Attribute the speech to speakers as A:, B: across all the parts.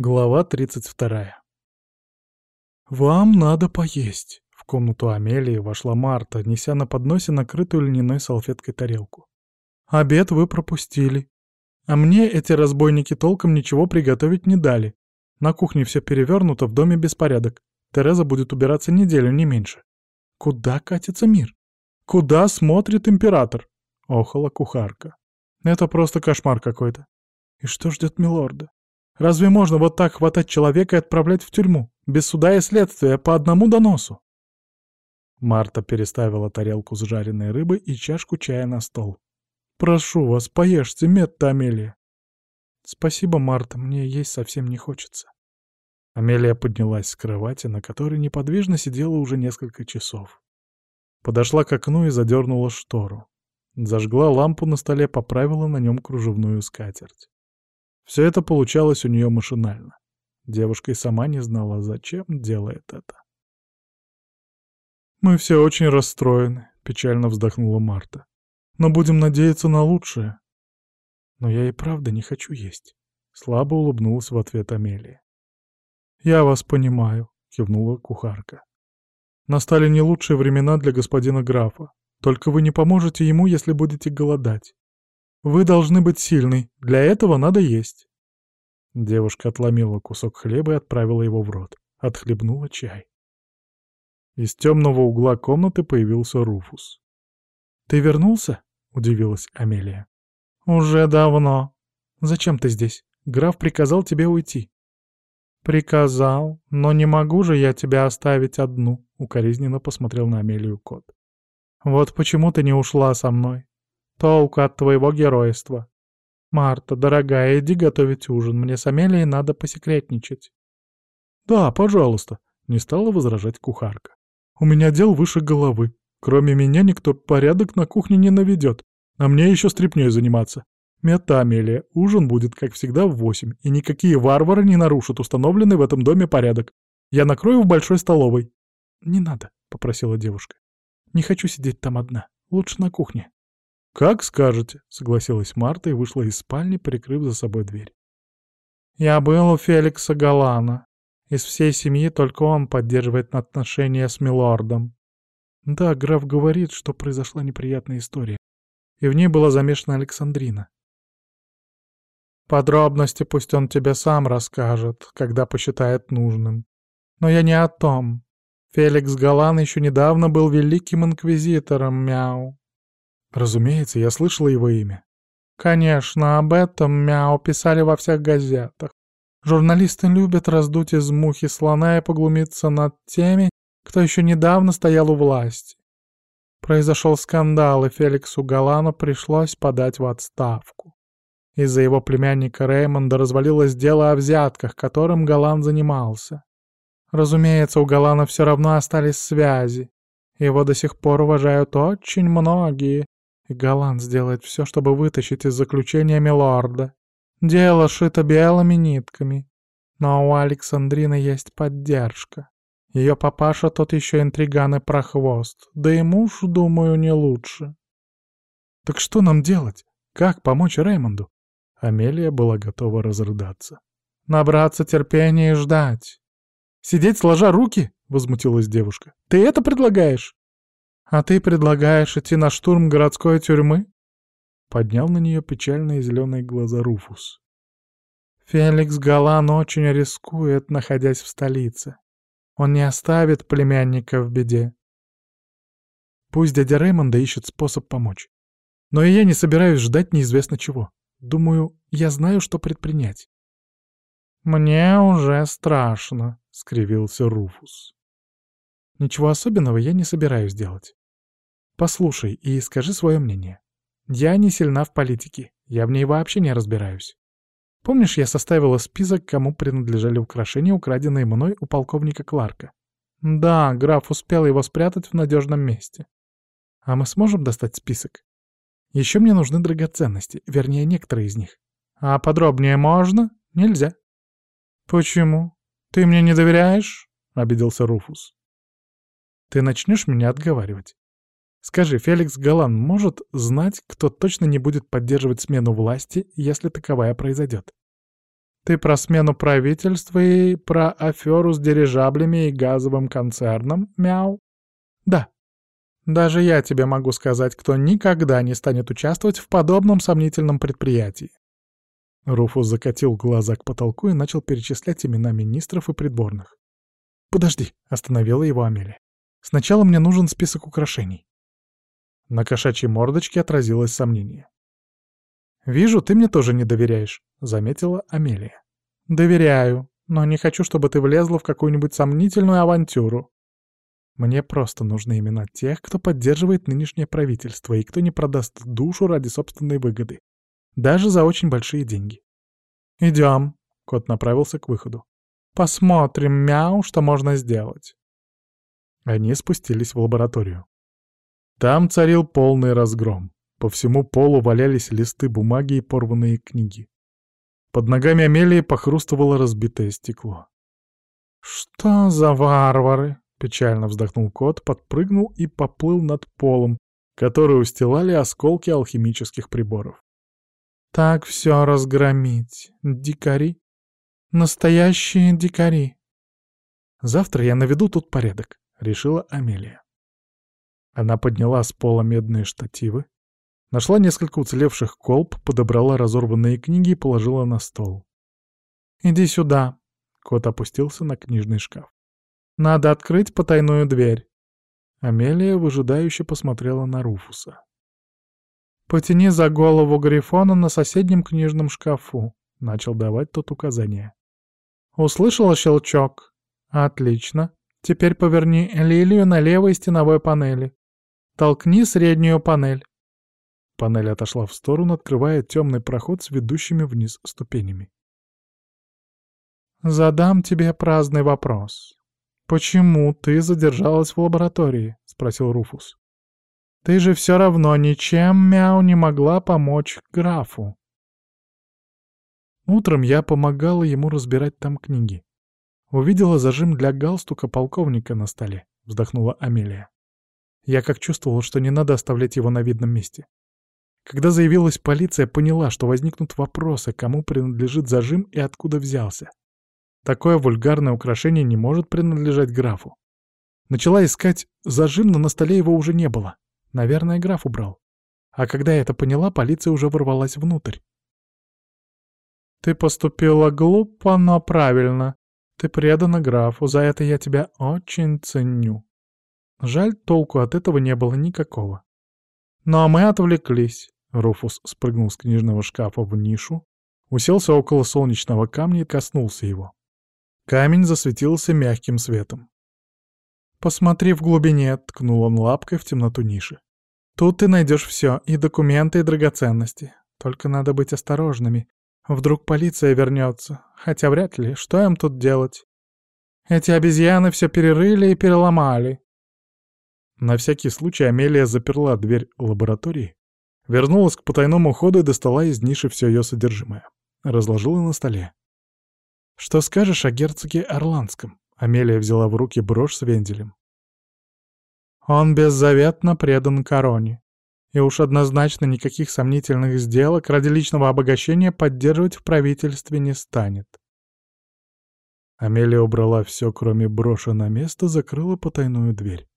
A: Глава 32. «Вам надо поесть!» В комнату Амелии вошла Марта, неся на подносе накрытую льняной салфеткой тарелку. «Обед вы пропустили. А мне эти разбойники толком ничего приготовить не дали. На кухне все перевернуто, в доме беспорядок. Тереза будет убираться неделю, не меньше. Куда катится мир? Куда смотрит император?» — охала кухарка. «Это просто кошмар какой-то. И что ждет милорда? Разве можно вот так хватать человека и отправлять в тюрьму, без суда и следствия, по одному доносу?» Марта переставила тарелку с жареной рыбой и чашку чая на стол. «Прошу вас, поешьте, Метта Амелия». «Спасибо, Марта, мне есть совсем не хочется». Амелия поднялась с кровати, на которой неподвижно сидела уже несколько часов. Подошла к окну и задернула штору. Зажгла лампу на столе, поправила на нем кружевную скатерть. Все это получалось у нее машинально. Девушка и сама не знала, зачем делает это. «Мы все очень расстроены», — печально вздохнула Марта. «Но будем надеяться на лучшее». «Но я и правда не хочу есть», — слабо улыбнулась в ответ Амелия. «Я вас понимаю», — кивнула кухарка. «Настали не лучшие времена для господина графа. Только вы не поможете ему, если будете голодать. Вы должны быть сильной, для этого надо есть. Девушка отломила кусок хлеба и отправила его в рот. Отхлебнула чай. Из темного угла комнаты появился Руфус. «Ты вернулся?» — удивилась Амелия. «Уже давно. Зачем ты здесь? Граф приказал тебе уйти». «Приказал, но не могу же я тебя оставить одну», — укоризненно посмотрел на Амелию кот. «Вот почему ты не ушла со мной. Толку от твоего геройства. Марта, дорогая, иди готовить ужин. Мне с Амелией надо посекретничать. Да, пожалуйста, не стала возражать кухарка. У меня дел выше головы. Кроме меня никто порядок на кухне не наведет. А мне еще стряпней заниматься. Мета, Амелия, ужин будет, как всегда, в восемь, и никакие варвары не нарушат установленный в этом доме порядок. Я накрою в большой столовой. «Не надо», — попросила девушка. «Не хочу сидеть там одна. Лучше на кухне». «Как скажете», — согласилась Марта и вышла из спальни, прикрыв за собой дверь. «Я был у Феликса Галана. Из всей семьи только он поддерживает отношения с Милордом». Да, граф говорит, что произошла неприятная история, и в ней была замешана Александрина. Подробности пусть он тебе сам расскажет, когда посчитает нужным. Но я не о том. Феликс Галан еще недавно был великим инквизитором, мяу. Разумеется, я слышала его имя. Конечно, об этом мяу писали во всех газетах. Журналисты любят раздуть из мухи слона и поглумиться над теми, кто еще недавно стоял у власти. Произошел скандал, и Феликсу Галану пришлось подать в отставку. Из-за его племянника Реймонда развалилось дело о взятках, которым Галан занимался. Разумеется, у Галана все равно остались связи. Его до сих пор уважают очень многие, Галан сделает все, чтобы вытащить из заключения Милорда. Дело шито белыми нитками. Но у Александрины есть поддержка. Ее папаша тот еще интриган и прохвост, да и муж, думаю, не лучше. Так что нам делать? Как помочь Реймонду? Амелия была готова разрыдаться. Набраться терпения и ждать. Сидеть сложа руки? Возмутилась девушка. Ты это предлагаешь? «А ты предлагаешь идти на штурм городской тюрьмы?» Поднял на нее печальные зеленые глаза Руфус. «Феликс Галан очень рискует, находясь в столице. Он не оставит племянника в беде. Пусть дядя Реймонда ищет способ помочь. Но и я не собираюсь ждать неизвестно чего. Думаю, я знаю, что предпринять». «Мне уже страшно», — скривился Руфус. «Ничего особенного я не собираюсь делать. Послушай и скажи свое мнение. Я не сильна в политике, я в ней вообще не разбираюсь. Помнишь, я составила список, кому принадлежали украшения, украденные мной у полковника Кларка? Да, граф успел его спрятать в надежном месте. А мы сможем достать список? Еще мне нужны драгоценности, вернее, некоторые из них. А подробнее можно? Нельзя. Почему? Ты мне не доверяешь? — обиделся Руфус. Ты начнешь меня отговаривать. Скажи, Феликс Галан может знать, кто точно не будет поддерживать смену власти, если таковая произойдет? Ты про смену правительства и про аферу с дирижаблями и газовым концерном, мяу? Да. Даже я тебе могу сказать, кто никогда не станет участвовать в подобном сомнительном предприятии. Руфус закатил глаза к потолку и начал перечислять имена министров и придворных. «Подожди», — остановила его Амелия. «Сначала мне нужен список украшений». На кошачьей мордочке отразилось сомнение. «Вижу, ты мне тоже не доверяешь», — заметила Амелия. «Доверяю, но не хочу, чтобы ты влезла в какую-нибудь сомнительную авантюру. Мне просто нужны имена тех, кто поддерживает нынешнее правительство и кто не продаст душу ради собственной выгоды, даже за очень большие деньги. Идем. Кот направился к выходу. Посмотрим, мяу, что можно сделать. Они спустились в лабораторию. Там царил полный разгром. По всему полу валялись листы бумаги и порванные книги. Под ногами Амелии похрустывало разбитое стекло. «Что за варвары?» — печально вздохнул кот, подпрыгнул и поплыл над полом, который устилали осколки алхимических приборов. «Так все разгромить. Дикари. Настоящие дикари». «Завтра я наведу тут порядок», — решила Амелия. Она подняла с пола медные штативы, нашла несколько уцелевших колб, подобрала разорванные книги и положила на стол. «Иди сюда», — кот опустился на книжный шкаф. «Надо открыть потайную дверь». Амелия выжидающе посмотрела на Руфуса. «Потяни за голову Грифона на соседнем книжном шкафу», — начал давать тот указания. «Услышала щелчок? Отлично. Теперь поверни лилию на левой стеновой панели. Толкни среднюю панель. Панель отошла в сторону, открывая темный проход с ведущими вниз ступенями. «Задам тебе праздный вопрос. Почему ты задержалась в лаборатории?» — спросил Руфус. «Ты же все равно ничем, Мяу, не могла помочь графу». Утром я помогала ему разбирать там книги. Увидела зажим для галстука полковника на столе, вздохнула Амелия. Я как чувствовал, что не надо оставлять его на видном месте. Когда заявилась полиция, поняла, что возникнут вопросы, кому принадлежит зажим и откуда взялся. Такое вульгарное украшение не может принадлежать графу. Начала искать зажим, но на столе его уже не было. Наверное, граф убрал. А когда я это поняла, полиция уже ворвалась внутрь. «Ты поступила глупо, но правильно. Ты предана графу, за это я тебя очень ценю», Жаль, толку от этого не было никакого. Но мы отвлеклись. Руфус спрыгнул с книжного шкафа в нишу, уселся около солнечного камня и коснулся его. Камень засветился мягким светом. «Посмотри в глубине», — ткнул он лапкой в темноту ниши. «Тут ты найдешь все, и документы, и драгоценности. Только надо быть осторожными. Вдруг полиция вернется, хотя вряд ли. Что им тут делать? Эти обезьяны все перерыли и переломали. На всякий случай Амелия заперла дверь лаборатории, вернулась к потайному ходу и достала из ниши все ее содержимое. Разложила на столе. «Что скажешь о герцоге Орландском?» Амелия взяла в руки брошь с вензелем. «Он беззаветно предан короне, и уж однозначно никаких сомнительных сделок ради личного обогащения поддерживать в правительстве не станет». Амелия убрала все, кроме броши на место, закрыла потайную дверь.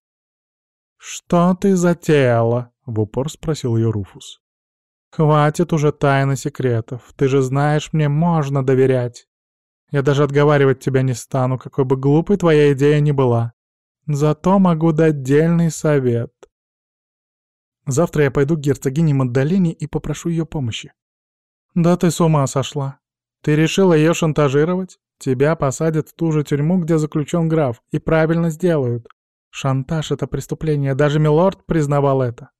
A: «Что ты затеяла?» — в упор спросил ее Руфус. «Хватит уже тайны секретов. Ты же знаешь, мне можно доверять. Я даже отговаривать тебя не стану, какой бы глупой твоя идея ни была. Зато могу дать дельный совет. Завтра я пойду к герцогине Мадалине и попрошу ее помощи. Да ты с ума сошла. Ты решила ее шантажировать? Тебя посадят в ту же тюрьму, где заключен граф, и правильно сделают. Шантаж — это преступление, даже Милорд признавал это.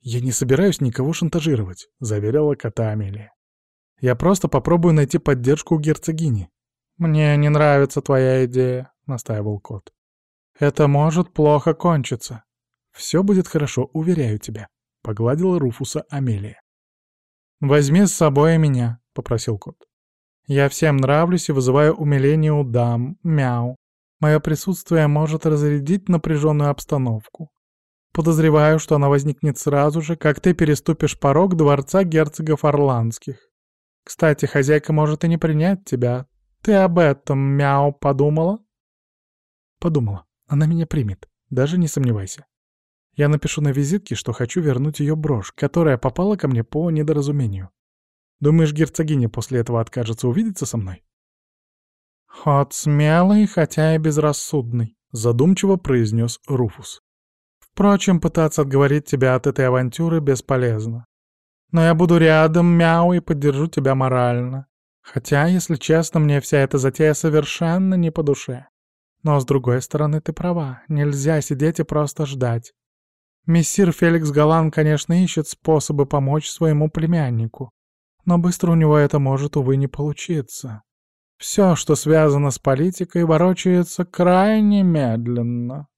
A: «Я не собираюсь никого шантажировать», — заверила кота Амелия. «Я просто попробую найти поддержку у герцогини». «Мне не нравится твоя идея», — настаивал кот. «Это может плохо кончиться». «Все будет хорошо, уверяю тебя», — погладила Руфуса Амелия. «Возьми с собой меня», — попросил кот. «Я всем нравлюсь и вызываю умиление у дам. Мяу. Мое присутствие может разрядить напряженную обстановку. Подозреваю, что она возникнет сразу же, как ты переступишь порог дворца герцогов Орландских. Кстати, хозяйка может и не принять тебя. Ты об этом, мяу, подумала? Подумала. Она меня примет. Даже не сомневайся. Я напишу на визитке, что хочу вернуть ее брошь, которая попала ко мне по недоразумению. Думаешь, герцогиня после этого откажется увидеться со мной? Ход смелый, хотя и безрассудный, задумчиво произнес Руфус. Впрочем, пытаться отговорить тебя от этой авантюры бесполезно. Но я буду рядом, мяу, и поддержу тебя морально. Хотя, если честно, мне вся эта затея совершенно не по душе. Но, с другой стороны, ты права. Нельзя сидеть и просто ждать. Мессир Феликс Галан, конечно, ищет способы помочь своему племяннику. Но быстро у него это может, увы, не получиться. Все, что связано с политикой, ворочается крайне медленно.